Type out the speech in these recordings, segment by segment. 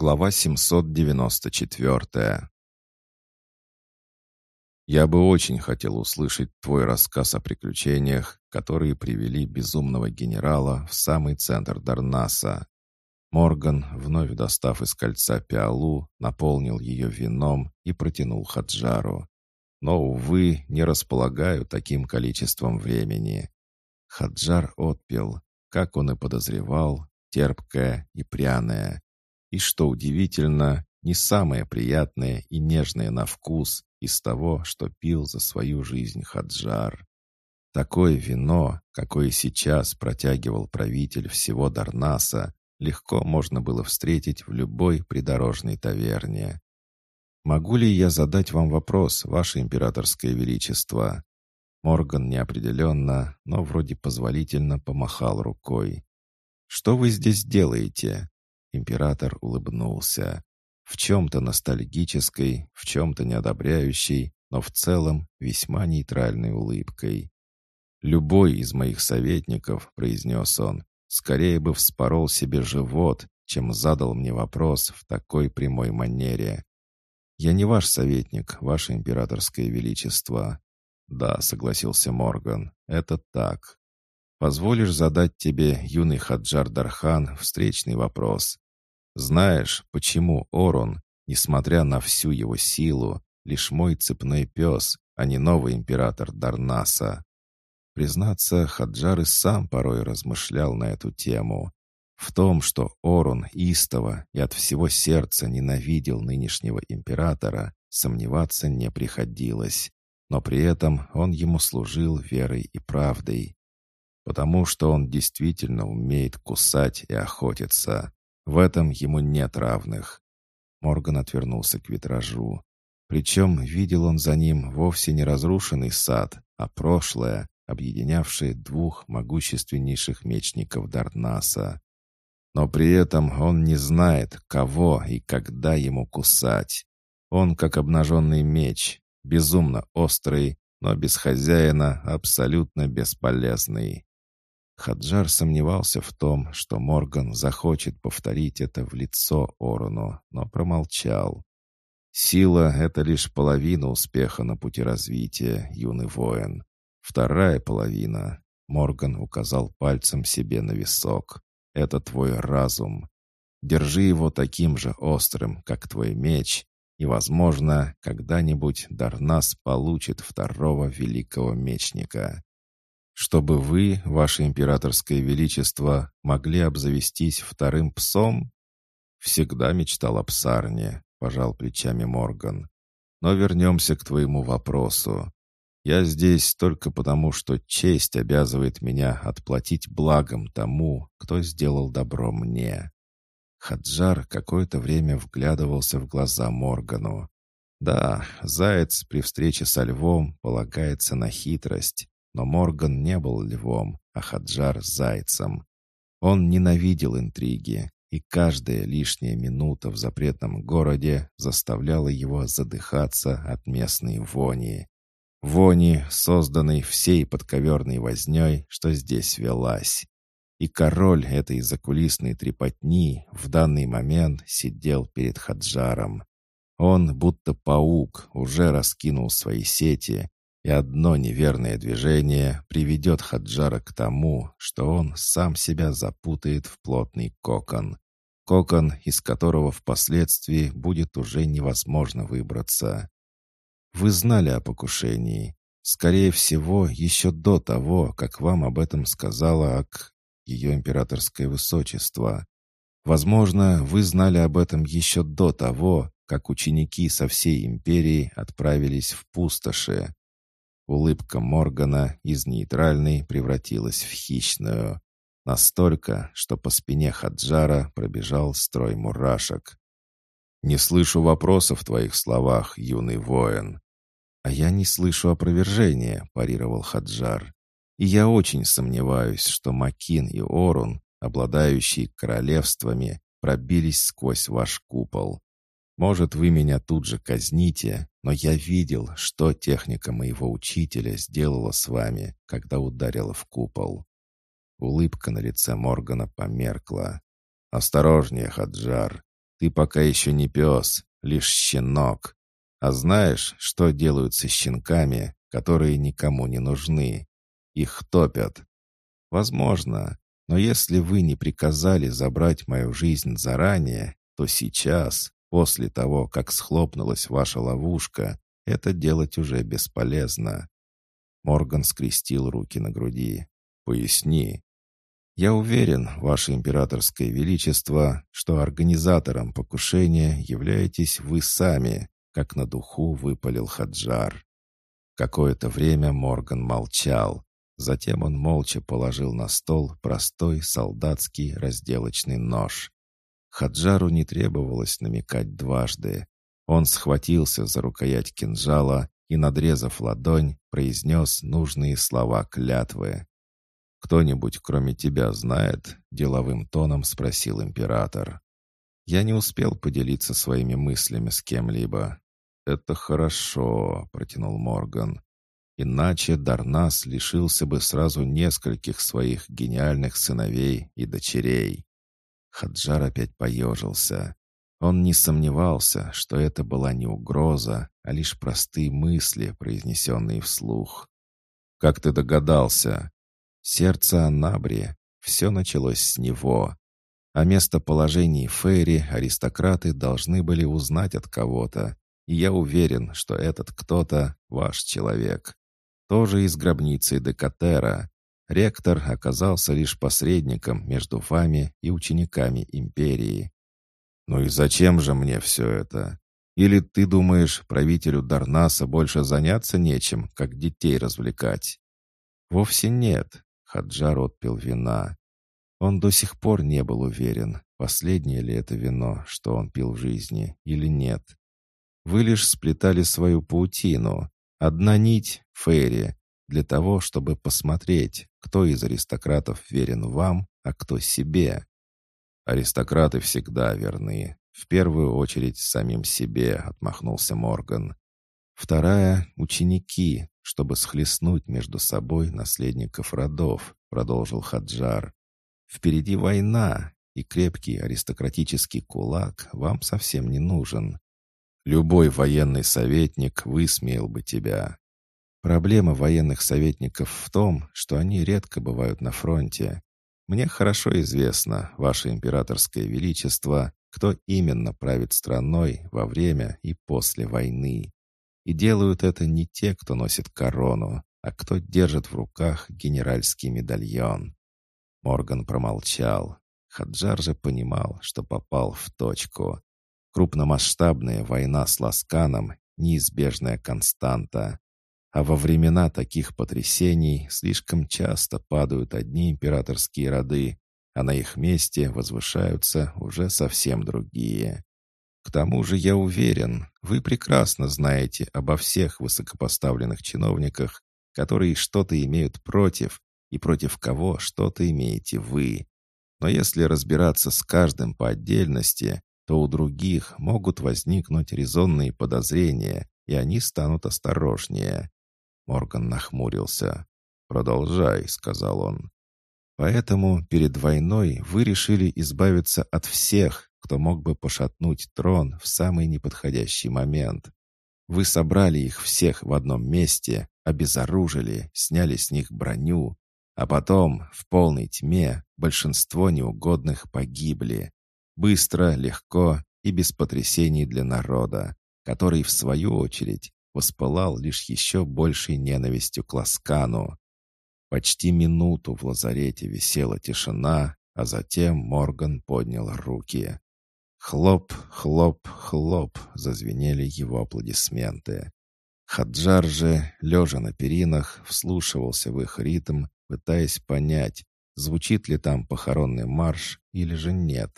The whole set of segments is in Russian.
Глава 794 Я бы очень хотел услышать твой рассказ о приключениях, которые привели безумного генерала в самый центр Дарнаса. Морган, вновь достав из кольца пиалу, наполнил ее вином и протянул Хаджару. Но, увы, не располагаю таким количеством времени. Хаджар отпил, как он и подозревал, терпкое и пряное и, что удивительно, не самое приятное и нежное на вкус из того, что пил за свою жизнь Хаджар. Такое вино, какое сейчас протягивал правитель всего Дарнаса, легко можно было встретить в любой придорожной таверне. «Могу ли я задать вам вопрос, ваше императорское величество?» Морган неопределенно, но вроде позволительно помахал рукой. «Что вы здесь делаете?» Император улыбнулся. В чем-то ностальгической, в чем-то неодобряющей, но в целом весьма нейтральной улыбкой. «Любой из моих советников», — произнес он, — «скорее бы вспорол себе живот, чем задал мне вопрос в такой прямой манере. Я не ваш советник, ваше императорское величество». «Да», — согласился Морган, — «это так. Позволишь задать тебе, юный Хаджар Дархан, встречный вопрос. Знаешь, почему Орон, несмотря на всю его силу, лишь мой цепной пес, а не новый император Дарнаса? Признаться, Хаджар и сам порой размышлял на эту тему. В том, что Орон истово и от всего сердца ненавидел нынешнего императора, сомневаться не приходилось. Но при этом он ему служил верой и правдой потому что он действительно умеет кусать и охотиться. В этом ему нет равных. Морган отвернулся к витражу. Причем видел он за ним вовсе не разрушенный сад, а прошлое, объединявшее двух могущественнейших мечников Дарнаса. Но при этом он не знает, кого и когда ему кусать. Он как обнаженный меч, безумно острый, но без хозяина абсолютно бесполезный. Хаджар сомневался в том, что Морган захочет повторить это в лицо Орону, но промолчал. «Сила — это лишь половина успеха на пути развития, юный воин. Вторая половина...» — Морган указал пальцем себе на висок. «Это твой разум. Держи его таким же острым, как твой меч, и, возможно, когда-нибудь Дарнас получит второго великого мечника чтобы вы, ваше императорское величество, могли обзавестись вторым псом? Всегда мечтал о псарне, пожал плечами Морган. Но вернемся к твоему вопросу. Я здесь только потому, что честь обязывает меня отплатить благом тому, кто сделал добро мне. Хаджар какое-то время вглядывался в глаза Моргану. Да, заяц при встрече со львом полагается на хитрость, но Морган не был львом, а Хаджар — зайцем. Он ненавидел интриги, и каждая лишняя минута в запретном городе заставляла его задыхаться от местной вони. Вони, созданной всей подковерной возней, что здесь велась. И король этой закулисной трепотни в данный момент сидел перед Хаджаром. Он, будто паук, уже раскинул свои сети и одно неверное движение приведет Хаджара к тому, что он сам себя запутает в плотный кокон. Кокон, из которого впоследствии будет уже невозможно выбраться. Вы знали о покушении. Скорее всего, еще до того, как вам об этом сказала ак... ее императорское высочество. Возможно, вы знали об этом еще до того, как ученики со всей империи отправились в пустоши. Улыбка Моргана из нейтральной превратилась в хищную. Настолько, что по спине Хаджара пробежал строй мурашек. «Не слышу вопросов в твоих словах, юный воин». «А я не слышу опровержения», — парировал Хаджар. «И я очень сомневаюсь, что Макин и Орун, обладающие королевствами, пробились сквозь ваш купол. Может, вы меня тут же казните, но я видел, что техника моего учителя сделала с вами, когда ударила в купол». Улыбка на лице Моргана померкла. «Осторожнее, Хаджар. Ты пока еще не пес, лишь щенок. А знаешь, что делают со щенками, которые никому не нужны? Их топят. Возможно, но если вы не приказали забрать мою жизнь заранее, то сейчас, после того, как схлопнулась ваша ловушка, это делать уже бесполезно. Морган скрестил руки на груди. «Поясни». «Я уверен, Ваше Императорское Величество, что организатором покушения являетесь вы сами», как на духу выпалил Хаджар. Какое-то время Морган молчал. Затем он молча положил на стол простой солдатский разделочный нож. Хаджару не требовалось намекать дважды. Он схватился за рукоять кинжала и, надрезав ладонь, произнес нужные слова клятвы. «Кто-нибудь, кроме тебя, знает?» — деловым тоном спросил император. Я не успел поделиться своими мыслями с кем-либо. «Это хорошо», — протянул Морган. «Иначе Дарнас лишился бы сразу нескольких своих гениальных сыновей и дочерей». Хаджар опять поежился. Он не сомневался, что это была не угроза, а лишь простые мысли, произнесенные вслух. «Как ты догадался?» «Сердце Анабри. Все началось с него. О местоположении Фейри аристократы должны были узнать от кого-то, и я уверен, что этот кто-то — ваш человек. Тоже из гробницы Декатера. Ректор оказался лишь посредником между вами и учениками империи. Ну и зачем же мне все это? Или ты думаешь, правителю Дарнаса больше заняться нечем, как детей развлекать? Вовсе нет. Хаджар отпил вина. Он до сих пор не был уверен, последнее ли это вино, что он пил в жизни, или нет. Вы лишь сплетали свою паутину. Одна нить — Фейри, для того, чтобы посмотреть, кто из аристократов верен вам, а кто себе. Аристократы всегда верны. В первую очередь самим себе, отмахнулся Морган. Вторая — ученики, чтобы схлестнуть между собой наследников родов, продолжил Хаджар. Впереди война, и крепкий аристократический кулак вам совсем не нужен. Любой военный советник высмеял бы тебя. Проблема военных советников в том, что они редко бывают на фронте. Мне хорошо известно, Ваше Императорское Величество, кто именно правит страной во время и после войны. И делают это не те, кто носит корону, а кто держит в руках генеральский медальон. Морган промолчал. Хаджар же понимал, что попал в точку. Крупномасштабная война с Ласканом — неизбежная константа. А во времена таких потрясений слишком часто падают одни императорские роды, а на их месте возвышаются уже совсем другие. К тому же я уверен, вы прекрасно знаете обо всех высокопоставленных чиновниках, которые что-то имеют против, и против кого что-то имеете вы. Но если разбираться с каждым по отдельности, то у других могут возникнуть резонные подозрения, и они станут осторожнее. Морган нахмурился. «Продолжай», — сказал он. «Поэтому перед войной вы решили избавиться от всех, кто мог бы пошатнуть трон в самый неподходящий момент. Вы собрали их всех в одном месте, обезоружили, сняли с них броню, а потом, в полной тьме, большинство неугодных погибли. Быстро, легко и без потрясений для народа, который, в свою очередь, воспылал лишь еще большей ненавистью к Ласкану. Почти минуту в лазарете висела тишина, а затем Морган поднял руки. Хлоп, хлоп, хлоп зазвенели его аплодисменты. Хаджар же, лежа на перинах, вслушивался в их ритм, пытаясь понять, звучит ли там похоронный марш или же нет.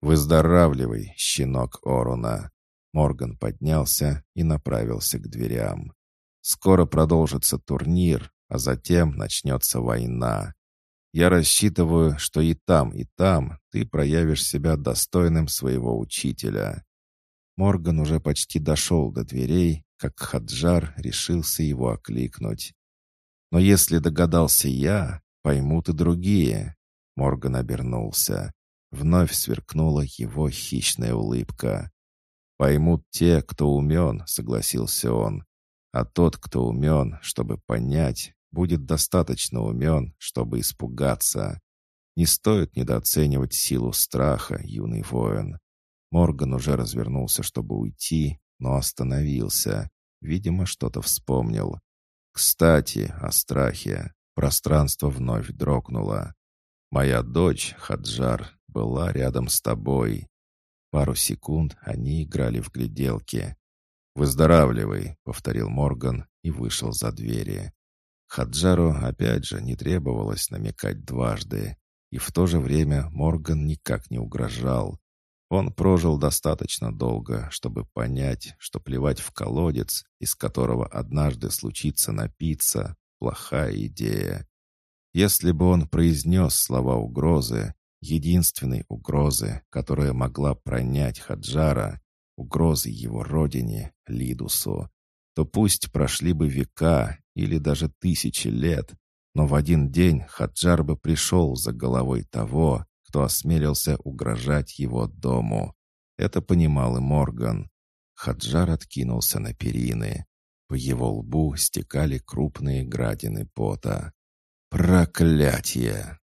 «Выздоравливай, щенок Оруна!» Морган поднялся и направился к дверям. «Скоро продолжится турнир, а затем начнется война. Я рассчитываю, что и там, и там ты проявишь себя достойным своего учителя». Морган уже почти дошел до дверей, как Хаджар решился его окликнуть. «Но если догадался я, поймут и другие». Морган обернулся. вновь сверкнула его хищная улыбка. «Поймут те, кто умен», — согласился он. «А тот, кто умен, чтобы понять, будет достаточно умен, чтобы испугаться. Не стоит недооценивать силу страха, юный воин». Морган уже развернулся, чтобы уйти, но остановился. Видимо, что-то вспомнил. «Кстати, о страхе. Пространство вновь дрогнуло. Моя дочь, Хаджар, была рядом с тобой. Пару секунд они играли в гляделки. «Выздоравливай», — повторил Морган и вышел за двери. Хаджару опять же не требовалось намекать дважды, и в то же время Морган никак не угрожал. Он прожил достаточно долго, чтобы понять, что плевать в колодец, из которого однажды случится напиться, плохая идея. Если бы он произнес слова угрозы, единственной угрозы, которая могла пронять Хаджара, угрозы его родине, Лидусу, то пусть прошли бы века или даже тысячи лет, но в один день Хаджар бы пришел за головой того, кто осмелился угрожать его дому. Это понимал и Морган. Хаджар откинулся на перины. По его лбу стекали крупные градины пота. «Проклятие!»